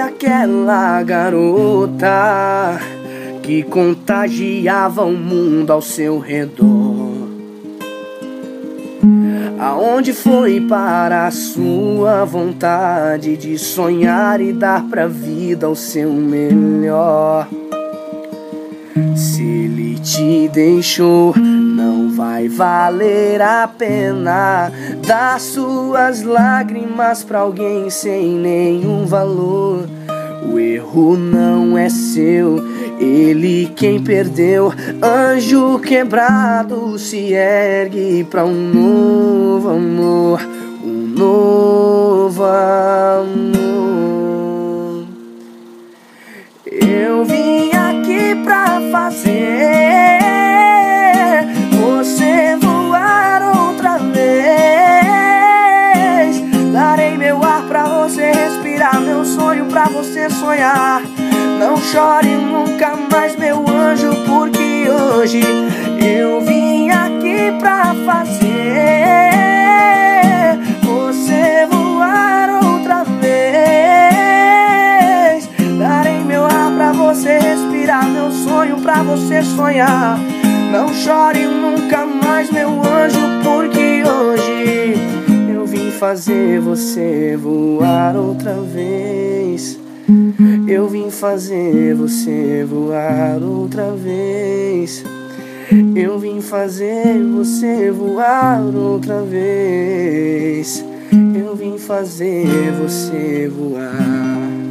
aquela garota que contagiava o mundo ao seu redor. Aonde foi para a sua vontade de sonhar e dar pra vida o seu melhor? Se ele te deixou, não vai valer a pena dar suas lágrimas pra alguém sem nenhum valor. O erro não é seu, ele quem perdeu. Anjo quebrado se ergue pra um novo amor, pra você sonhar. Não chore nunca mais, meu anjo, porque hoje eu vim aqui pra fazer você voar outra vez. Darei meu ar pra você respirar, meu sonho pra você sonhar. Não chore nunca mais, meu anjo, porque hoje eu vim fazer você voar outra vez. Eu vim fazer você voar outra vez. Eu vim fazer você voar outra vez. Eu vim fazer você voar.